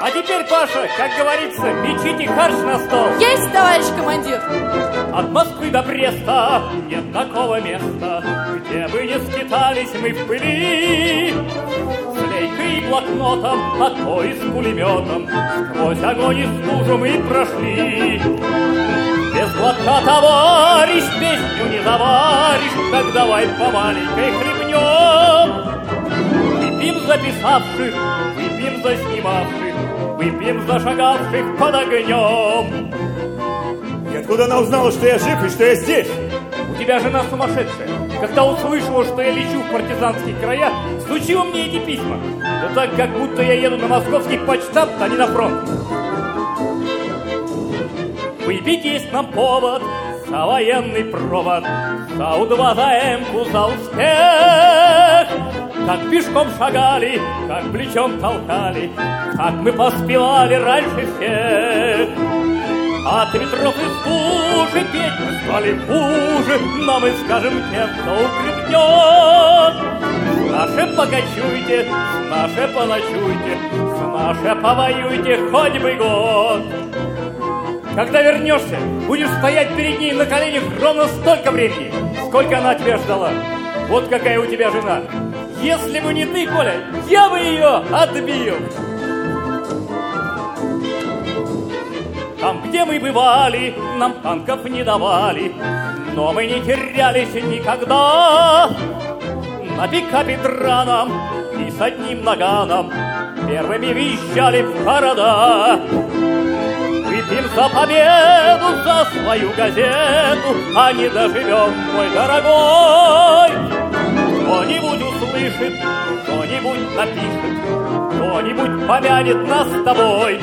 А теперь, Паша, как говорится, мечите харч на стол. Есть, товарищ командир. От Москвы до Бреста нет такого места, где бы не скитались мы в пыли. С лейкой и блокнотом, а то и с пулеметом, сквозь огонь и стужу мы прошли. Без глотка, товарищ, песню не заваришь, так давай по маленькой хлебнем. Выпьем за писавших, выпьем за снимавших, выпьем за шагавших под огнем. И откуда она узнала, что я жив и что я здесь? У тебя жена сумасшедшая. Когда услышала, что я лечу в партизанские края, стучила мне эти письма. Да так, как будто я еду на московский почтамт, а не на фронт. Есть нам повод за военный провод, за У-2, за М-ку, за успех. Как пешком шагали, как плечом толкали, как мы поспевали раньше всех. От ветров и стужи петь мы стали хуже, но мы скажем тем, кто укрепнет. Наше покачуйте, наше поночуйте, наше повоюйте хоть бы год. Когда вернешься, будешь стоять перед ней на коленях ровно столько времени, сколько она тебя ждала. Вот какая у тебя жена. Если бы не ты, Коля, я бы ее отбил. Там, где мы бывали, нам танков не давали, но мы не терялись никогда. На пикапе драном и с одним наганом первыми въезжали в города. Выпьем за победу, за свою газету, а не доживем, мой дорогой. Услышит, кто-нибудь напишет, кто-нибудь помянет нас с тобой.